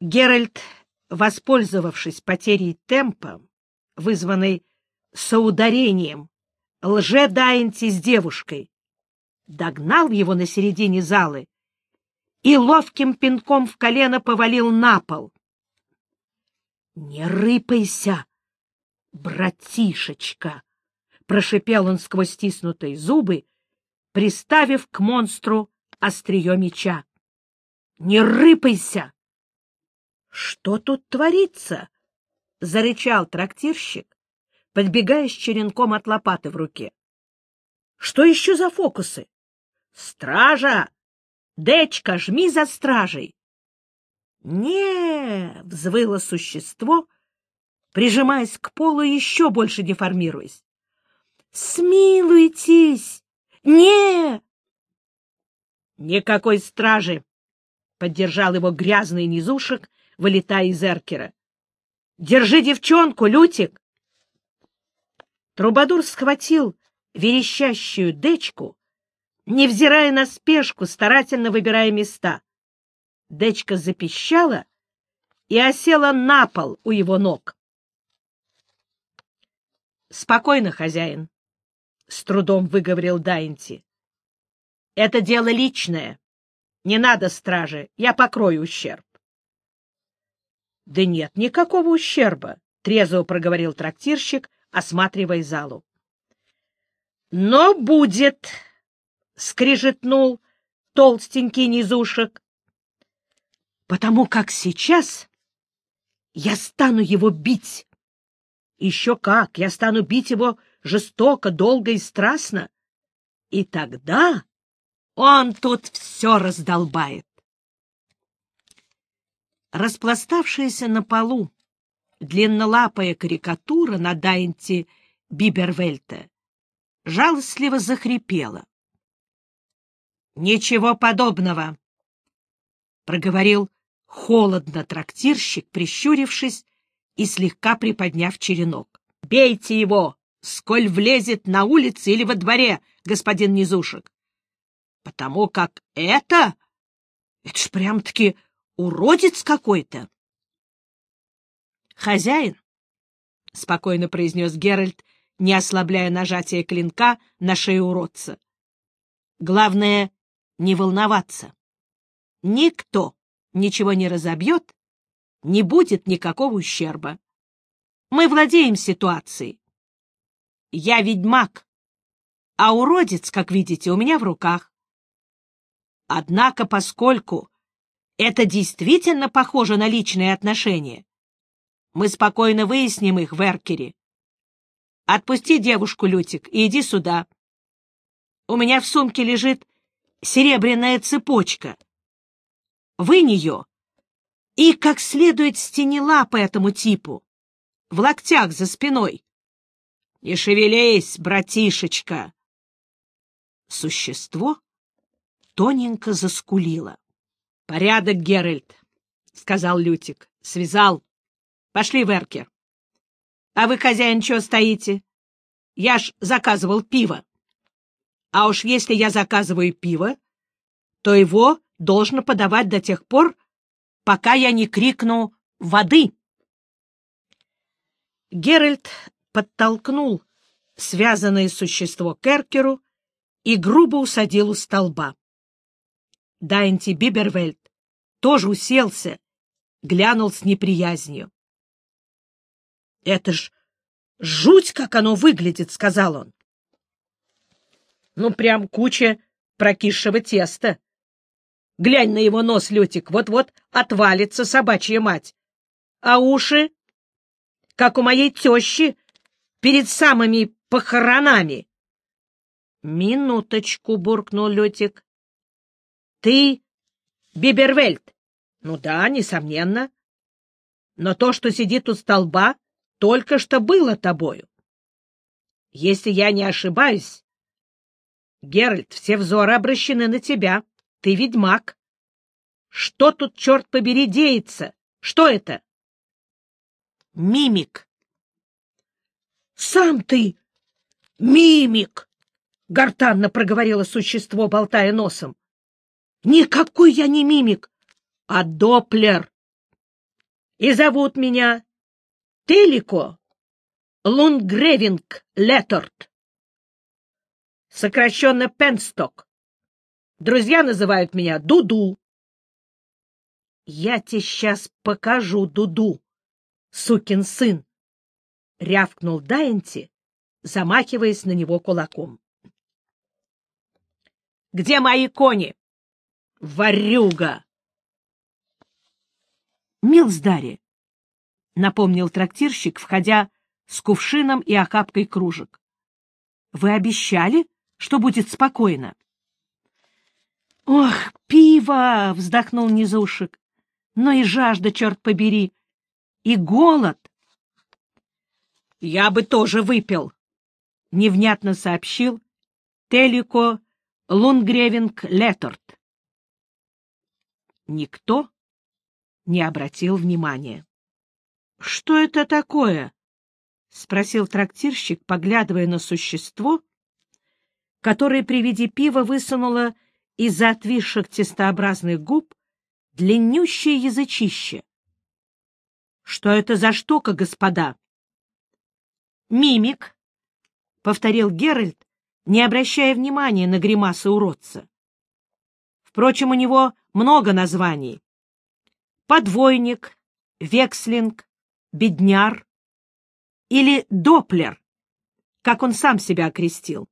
Геральт, воспользовавшись потерей темпа, вызванной соударением лже-Дайнти с девушкой, догнал его на середине залы и ловким пинком в колено повалил на пол. — Не рыпайся, братишечка! — прошипел он сквозь стиснутые зубы, приставив к монстру острие меча. — Не рыпайся! — Что тут творится? — зарычал трактирщик, подбегая с черенком от лопаты в руке. — Что еще за фокусы? — Стража! Дечка, жми за стражей! не взвыло существо, прижимаясь к полу еще больше деформируясь. «Смилуйтесь! Не!» «Никакой стражи!» — поддержал его грязный низушек, вылетая из эркера. «Держи девчонку, Лютик!» Трубадур схватил верещащую дечку, невзирая на спешку, старательно выбирая места. Дечка запищала и осела на пол у его ног. «Спокойно, хозяин», — с трудом выговорил Дайнти. «Это дело личное. Не надо стражи, я покрою ущерб». «Да нет никакого ущерба», — трезво проговорил трактирщик, осматривая залу. «Но будет», — скрижетнул толстенький низушек, «потому как сейчас я стану его бить». Еще как, я стану бить его жестоко, долго и страстно. И тогда он тут все раздолбает. Распластавшаяся на полу длиннолапая карикатура на Дайнте Бибервельта жалостливо захрипела. — Ничего подобного! — проговорил холодно трактирщик, прищурившись и слегка приподняв черенок. — Бейте его, сколь влезет на улице или во дворе, господин Низушек. Потому как это... Это ж прям-таки уродец какой-то. — Хозяин, — спокойно произнес Геральт, не ослабляя нажатие клинка на шею уродца. — Главное — не волноваться. Никто ничего не разобьет не будет никакого ущерба. Мы владеем ситуацией. Я ведьмак, а уродец, как видите, у меня в руках. Однако, поскольку это действительно похоже на личные отношения, мы спокойно выясним их в Эркере. Отпусти девушку, Лютик, и иди сюда. У меня в сумке лежит серебряная цепочка. Вынь ее и как следует стяни лапы этому типу, в локтях за спиной. Не шевелись, братишечка. Существо тоненько заскулило. — Порядок, Геральт, — сказал Лютик. — Связал. Пошли в Эркер. — А вы, хозяин, что стоите? Я ж заказывал пиво. А уж если я заказываю пиво, то его должно подавать до тех пор, пока я не крикну «Воды!». Геральт подтолкнул связанное существо к Эркеру и грубо усадил у столба. Дайнти Бибервельд тоже уселся, глянул с неприязнью. — Это ж жуть, как оно выглядит, — сказал он. — Ну, прям куча прокисшего теста. Глянь на его нос, Лютик, вот-вот отвалится собачья мать. А уши? Как у моей тещи перед самыми похоронами. Минуточку, буркнул Лютик. Ты Бибервельд? Ну да, несомненно. Но то, что сидит у столба, только что было тобою. Если я не ошибаюсь, Геральт, все взоры обращены на тебя. Ты ведьмак. Что тут, черт побери, деется? Что это? Мимик. Сам ты мимик! Гортанно проговорило существо, болтая носом. Никакой я не мимик, а доплер. и зовут меня Телико Лунгревинг Летторт. Сокращенно Пенсток. Друзья называют меня Дуду. Я тебе сейчас покажу Дуду, сукин сын, — рявкнул Дайнти, замахиваясь на него кулаком. — Где мои кони? — Варюга! — Милздари, — напомнил трактирщик, входя с кувшином и охапкой кружек. — Вы обещали, что будет спокойно? — Ох, пиво! — вздохнул Низушек. — Но и жажда, черт побери, и голод. — Я бы тоже выпил, — невнятно сообщил Телико Лунгревинг Летторт. Никто не обратил внимания. — Что это такое? — спросил трактирщик, поглядывая на существо, которое при виде пива высунуло из-за отвисших тестообразных губ длиннющее язычище. — Что это за штука, господа? — Мимик, — повторил Геральт, не обращая внимания на гримасы уродца. Впрочем, у него много названий. Подвойник, векслинг, бедняр или доплер, как он сам себя окрестил.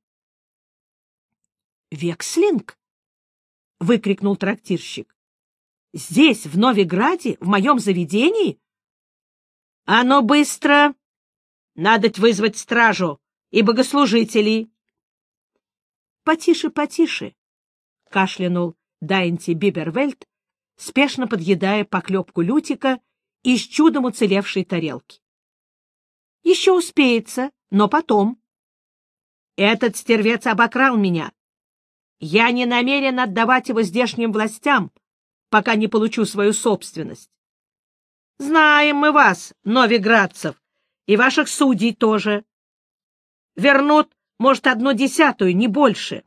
«Векслинг?» — выкрикнул трактирщик. «Здесь, в Новиграде, в моем заведении?» «А ну быстро! Надо вызвать стражу и богослужителей!» «Потише, потише!» — кашлянул Дайнти Бибервельт, спешно подъедая поклепку Лютика из чудом уцелевшей тарелки. Еще успеется, но потом. Этот стервец обокрал меня. Я не намерен отдавать его здешним властям, пока не получу свою собственность. Знаем мы вас, новиградцев, и ваших судей тоже. Вернут, может, одну десятую, не больше.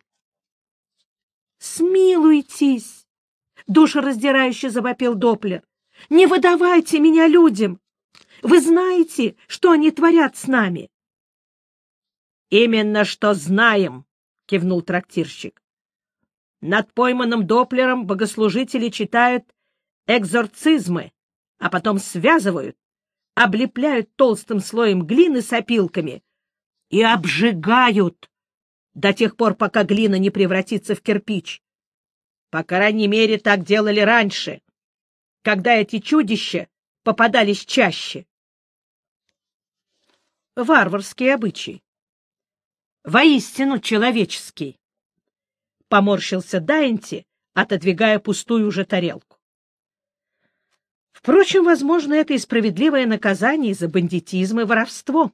Смилуйтесь! Душераздирающе завопил Доплер. Не выдавайте меня людям! Вы знаете, что они творят с нами? — Именно что знаем, — кивнул трактирщик. Над пойманным Доплером богослужители читают экзорцизмы, а потом связывают, облепляют толстым слоем глины с опилками и обжигают до тех пор, пока глина не превратится в кирпич. По крайней мере, так делали раньше, когда эти чудища попадались чаще. Варварский обычай. Воистину человеческий. Поморщился Дайнти, отодвигая пустую уже тарелку. Впрочем, возможно, это и справедливое наказание за бандитизм и воровство.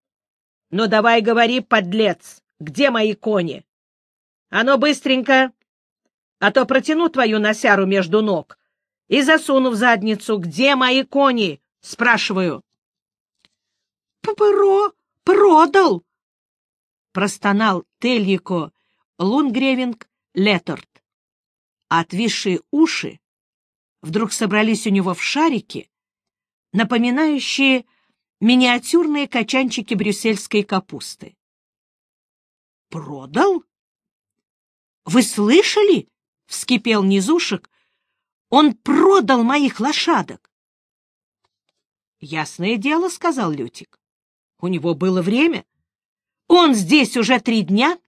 — Ну давай говори, подлец, где мои кони? А ну быстренько, а то протяну твою носяру между ног и засуну в задницу. Где мои кони? — спрашиваю. — Про... продал! — простонал Тельико Лунгревинг Летторт. Отвисшие уши вдруг собрались у него в шарики, напоминающие миниатюрные качанчики брюссельской капусты. «Продал? Вы слышали?» — вскипел Низушек. «Он продал моих лошадок!» «Ясное дело», — сказал Лютик. «У него было время. Он здесь уже три дня?»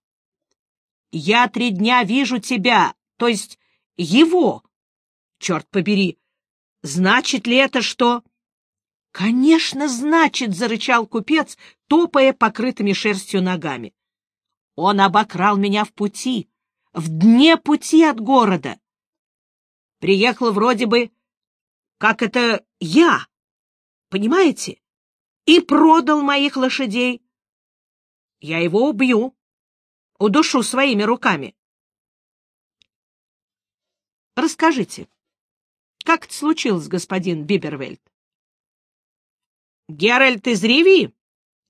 «Я три дня вижу тебя, то есть его. Черт побери, значит ли это, что...» «Конечно, значит!» — зарычал купец, топая покрытыми шерстью ногами. «Он обокрал меня в пути, в дне пути от города. Приехал вроде бы, как это я, понимаете, и продал моих лошадей. Я его убью, удушу своими руками. Расскажите, как это случилось, господин Бибервельд? Геральт из Ривии,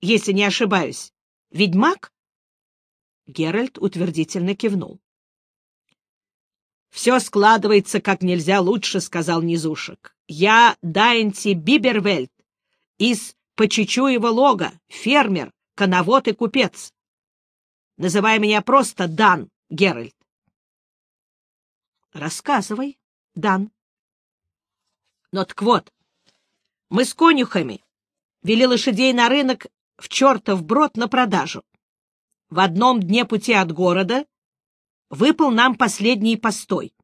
если не ошибаюсь. Ведьмак? Геральт утвердительно кивнул. Все складывается как нельзя лучше, — сказал Низушек. Я Дайнти Бибервельд из Почечуева лога, фермер, коновод и купец. Называй меня просто Дан, Геральт. Рассказывай, Дан. Ну так вот, мы с конюхами вели лошадей на рынок в чертов брод на продажу. В одном дне пути от города выпал нам последний постой.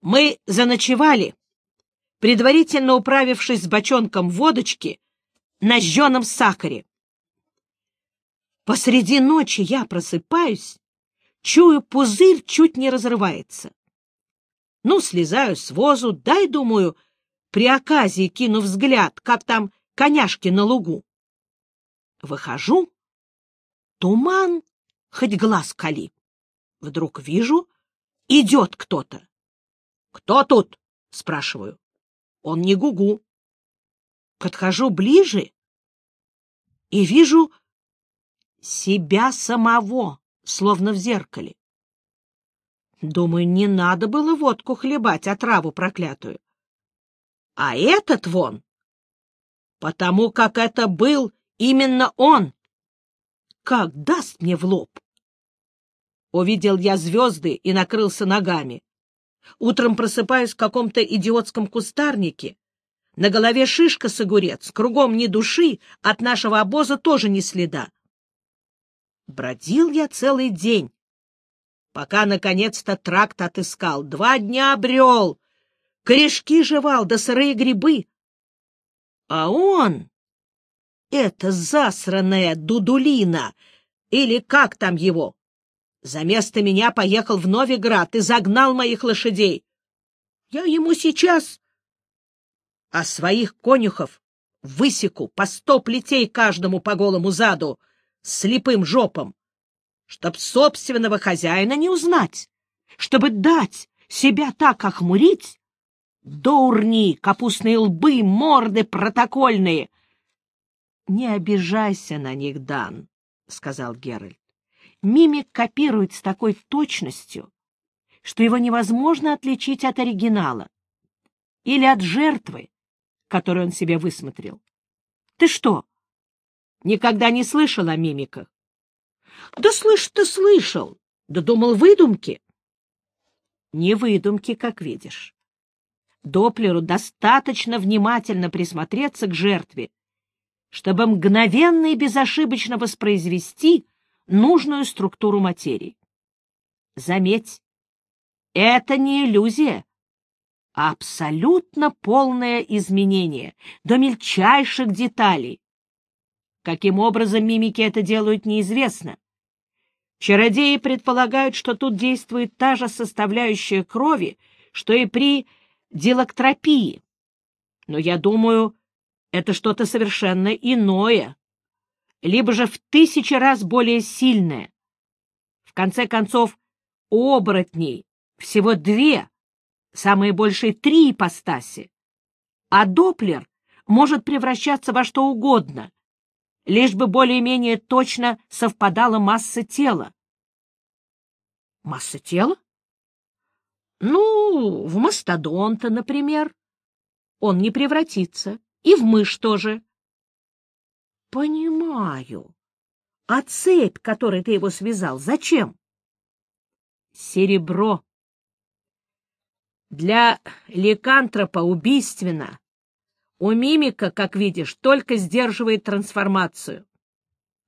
Мы заночевали, предварительно управившись с бочонком водочки на жженом сахаре. Посреди ночи я просыпаюсь, чую, пузырь чуть не разрывается. Ну, слезаю с возу, дай, думаю, при оказии кину взгляд, как там коняшки на лугу. Выхожу, туман, хоть глаз кали. Вдруг вижу, идет кто-то. — Кто тут? — спрашиваю. Он не гугу. Подхожу ближе и вижу себя самого, словно в зеркале. Думаю, не надо было водку хлебать, а траву проклятую. А этот вон, потому как это был именно он, как даст мне в лоб. Увидел я звезды и накрылся ногами. Утром просыпаюсь в каком-то идиотском кустарнике. На голове шишка с огурец, кругом ни души, от нашего обоза тоже ни следа. Бродил я целый день, пока, наконец-то, тракт отыскал. Два дня обрел, корешки жевал, да сырые грибы. А он, это засраная Дудулина, или как там его, за место меня поехал в Новиград и загнал моих лошадей. Я ему сейчас... А своих конюхов высеку по сто плетей каждому по голому заду, слепым жопом, чтоб собственного хозяина не узнать, чтобы дать себя так охмурить, Дурни, капустные лбы, морды протокольные. — Не обижайся на них, Дан, — сказал Геральт. Мимик копирует с такой точностью, что его невозможно отличить от оригинала или от жертвы, которую он себе высмотрел. Ты что, никогда не слышал о мимиках? Да слышь-то слышал, да думал выдумки. Не выдумки, как видишь. Доплеру достаточно внимательно присмотреться к жертве, чтобы мгновенно и безошибочно воспроизвести нужную структуру материи. Заметь, это не иллюзия, а абсолютно полное изменение до мельчайших деталей. Каким образом мимики это делают, неизвестно. Чародеи предполагают, что тут действует та же составляющая крови, что и при дилактропии. Но я думаю, это что-то совершенно иное, либо же в тысячи раз более сильное. В конце концов, оборотней всего две, самые большие три ипостаси, а Доплер может превращаться во что угодно, лишь бы более-менее точно совпадала масса тела. Масса тела? Ну, в мастодонта, например. Он не превратится. И в мышь тоже. Понимаю. А цепь, которой ты его связал, зачем? Серебро. Для ликантропа убийственно. У мимика, как видишь, только сдерживает трансформацию.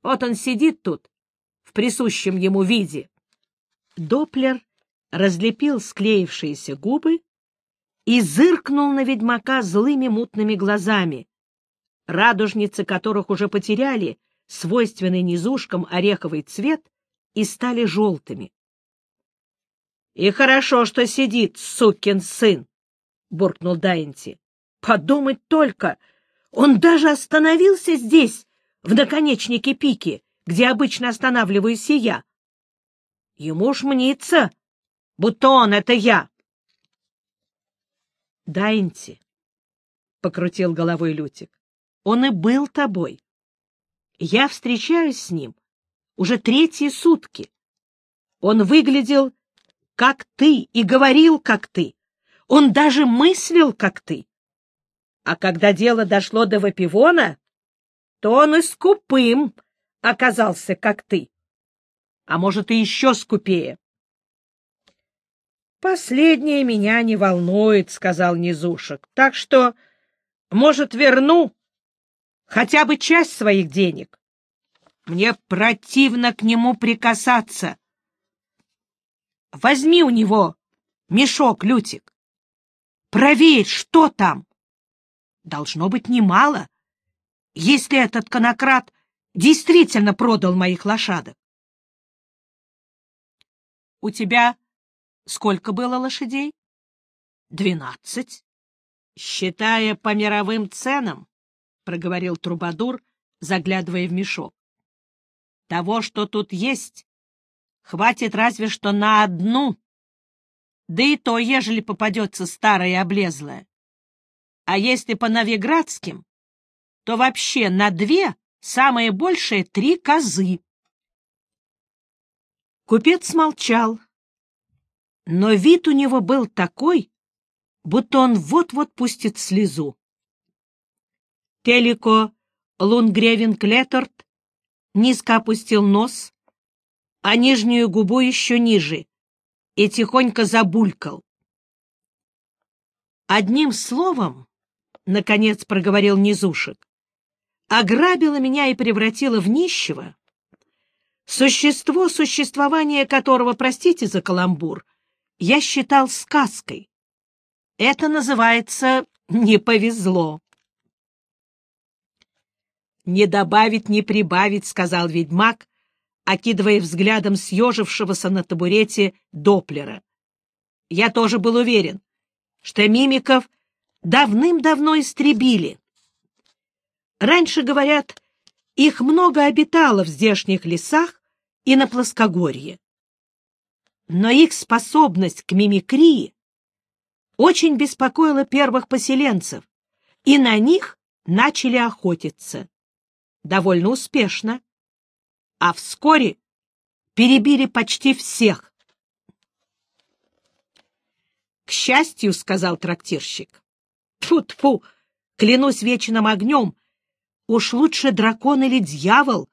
Вот он сидит тут, в присущем ему виде. Доплер разлепил склеившиеся губы и зыркнул на ведьмака злыми мутными глазами, радужницы которых уже потеряли свойственный низушкам ореховый цвет и стали желтыми. — И хорошо, что сидит, сукин сын! — буркнул Дайнти. — Подумать только! Он даже остановился здесь, в наконечнике пики, где обычно останавливаюсь и я. Ему ж мнится, будто он — это я. — Дайнти, — покрутил головой Лютик, — он и был тобой. Я встречаюсь с ним уже третьи сутки. Он выглядел как ты, и говорил, как ты. Он даже мыслил, как ты. А когда дело дошло до Вапивона, то он и скупым оказался, как ты. А может, и еще скупее. «Последнее меня не волнует», — сказал Низушек. «Так что, может, верну хотя бы часть своих денег. Мне противно к нему прикасаться. Возьми у него мешок, Лютик. Проверь, что там. Должно быть немало, если этот конократ действительно продал моих лошадок. У тебя сколько было лошадей? Двенадцать. Считая по мировым ценам, проговорил Трубадур, заглядывая в мешок. Того, что тут есть, хватит разве что на одну, да и то, ежели попадется старая и облезлая. А если по новиградским, то вообще на две, самое большее — три козы. Купец молчал, но вид у него был такой, будто он вот-вот пустит слезу. Телико Лунгревен Клеторт низко опустил нос, а нижнюю губу еще ниже, и тихонько забулькал. Одним словом, — наконец проговорил Низушек, — ограбила меня и превратила в нищего, существо, существование которого, простите за каламбур, я считал сказкой. Это называется «не повезло». «Не добавить, не прибавить», — сказал ведьмак, окидывая взглядом съежившегося на табурете Доплера. «Я тоже был уверен, что мимиков давным-давно истребили. Раньше, говорят, их много обитало в здешних лесах и на плоскогорье. Но их способность к мимикрии очень беспокоила первых поселенцев, и на них начали охотиться довольно успешно, а вскоре перебили почти всех. «К счастью, — сказал трактирщик, — тьфу-тьфу, клянусь вечным огнем, уж лучше дракон или дьявол,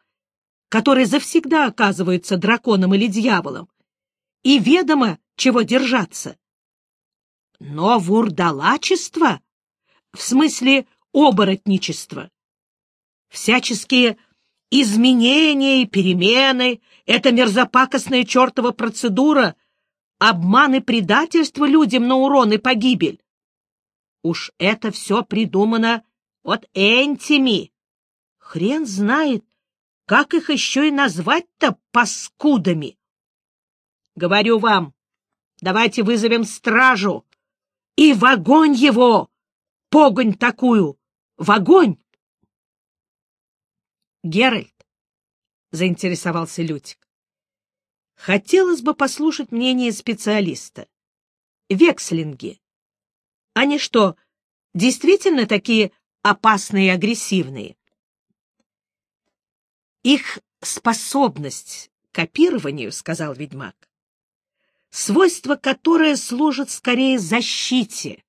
который завсегда оказывается драконом или дьяволом, и ведомо, чего держаться. Но вурдалачество, в смысле оборотничество, всяческие изменения и перемены, эта мерзопакостная чертова процедура, обман и предательство людям на урон и погибель. Уж это все придумано от Энтими. Хрен знает, как их еще и назвать-то паскудами. Говорю вам, давайте вызовем стражу и в огонь его, погонь такую, в огонь! Геральт, — заинтересовался Лютик, — хотелось бы послушать мнение специалиста. Векслинги. Они что, действительно такие опасные и агрессивные? Их способность к копированию, — сказал ведьмак, — свойство которое служит скорее защите,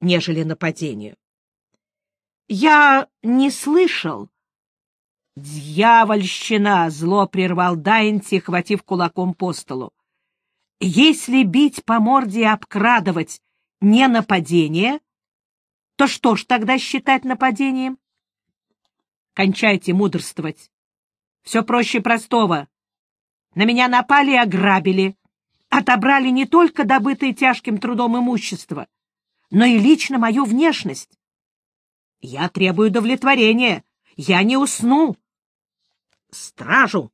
нежели нападению. Я не слышал, «Дьявольщина!» — зло прервал Дайнти, хватив кулаком по столу. «Если бить по морде и обкрадывать не нападение, то что ж тогда считать нападением? Кончайте мудрствовать. Все проще простого. На меня напали и ограбили, отобрали не только добытое тяжким трудом имущество, но и лично мою внешность. Я требую удовлетворения, я не усну, Стражу!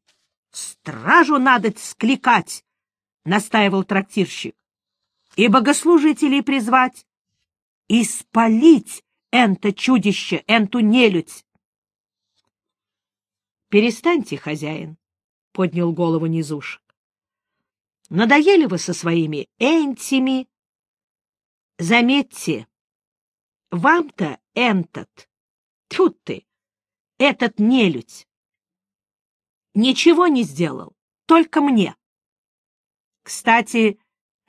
Стражу надо скликать! — настаивал трактирщик. — И богослужителей призвать, и спалить энто чудище, энту нелюдь. — Перестаньте, хозяин, — поднял голову низушек. — Надоели вы со своими энтими. Заметьте, вам-то энтот, тьфу ты, этот нелюдь, ничего не сделал, только мне. Кстати,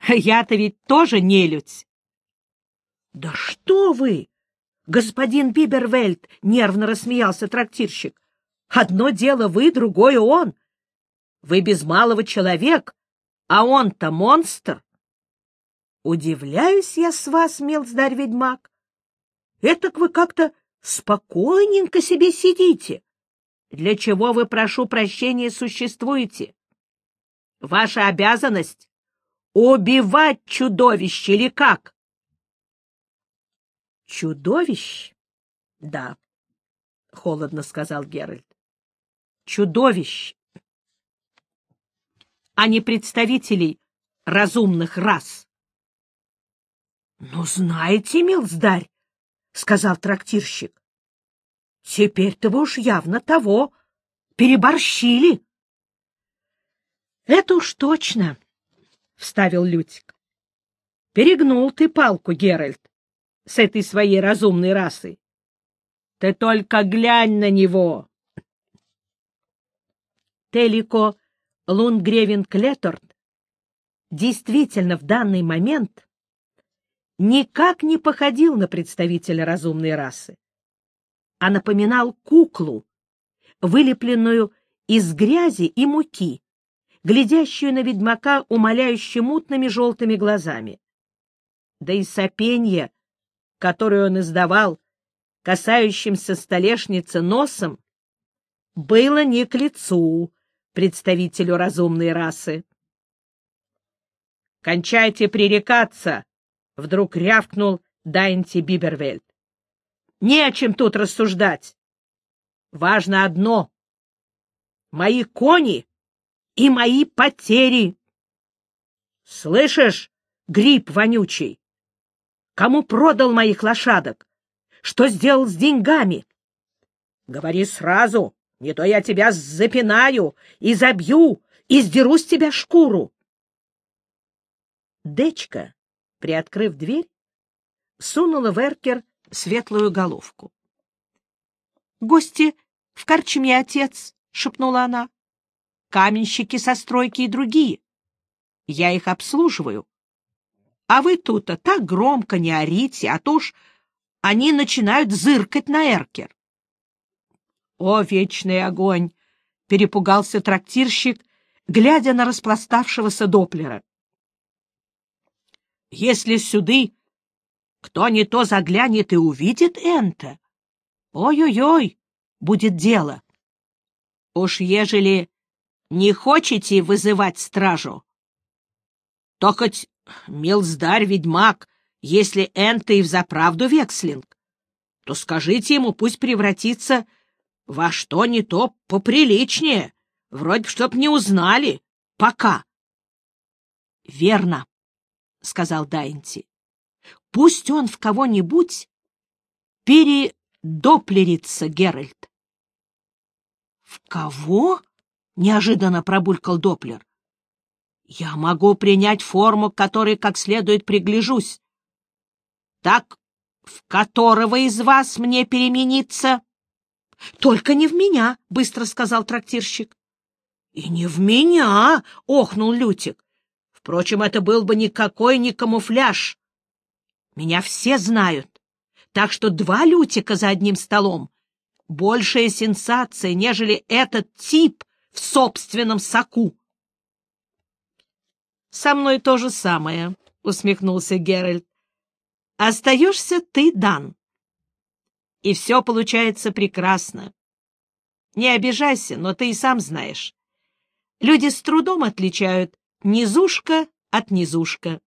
Я-то ведь тоже нелюдь. — Да что вы! Господин Бибервельд, — нервно рассмеялся трактирщик. — Одно дело вы, другое он. Вы без малого человек, а он-то монстр. Удивляюсь я с вас, мелздарь-ведьмак. Этак вы как-то спокойненько себе сидите. Для чего вы, прошу прощения, существуете? Ваша обязанность — убивать чудовище или как? — Чудовищ? — Да, — холодно сказал Геральт. — Чудовищ, а не представителей разумных рас. — Ну, знаете, милздарь, — сказал трактирщик, — теперь-то вы уж явно того переборщили. — Это уж точно, — вставил Лютик. — Перегнул ты палку, Геральт, с этой своей разумной расой. Ты только глянь на него. Телико Лунгревен Клеторт действительно в данный момент никак не походил на представителя разумной расы, а напоминал куклу, вылепленную из грязи и муки, глядящую на ведьмака умоляюще мутными желтыми глазами. Да и сопенье, которое он издавал, касающимся столешницы носом, было не к лицу, представителю разумной расы. «Кончайте пререкаться!» — вдруг рявкнул Дайнти Бибервельд. «Не о чем тут рассуждать. Важно одно — мои кони и мои потери. Слышишь, гриб вонючий? Кому продал моих лошадок? Что сделал с деньгами? Говори сразу, не то я тебя запинаю и забью, и сдеру с тебя шкуру. Дечка, приоткрыв дверь, сунула в эркер светлую головку. — Гости в корчме, отец, — шепнула она. — Каменщики со стройки и другие. Я их обслуживаю. А вы тут-то так громко не орите, а то ж они начинают зыркать на эркер. О, вечный огонь! — перепугался трактирщик, глядя на распластавшегося доплера. Если сюды кто не то заглянет и увидит Энта, ой-ой-ой, будет дело. Уж ежели не хочете вызывать стражу, то хоть милздарь ведьмак, если Энта и взаправду векслинг, то скажите ему, пусть превратится во что не то поприличнее, вроде чтоб не узнали. Пока. — Верно, — сказал Дайнти. — Пусть он в кого-нибудь передоплерится, Геральт. — В кого? — неожиданно пробулькал Доплер. — Я могу принять форму, к которой как следует пригляжусь. — Так в которого из вас мне перемениться? —— Только не в меня, — быстро сказал трактирщик. — И не в меня, — охнул Лютик. Впрочем, это был бы никакой не камуфляж. Меня все знают, так что два Лютика за одним столом — большая сенсация, нежели этот тип в собственном соку. — Со мной то же самое, — усмехнулся Геральт. — Остаешься ты, Дан и все получается прекрасно. Не обижайся, но ты и сам знаешь. Люди с трудом отличают низушка от низушка.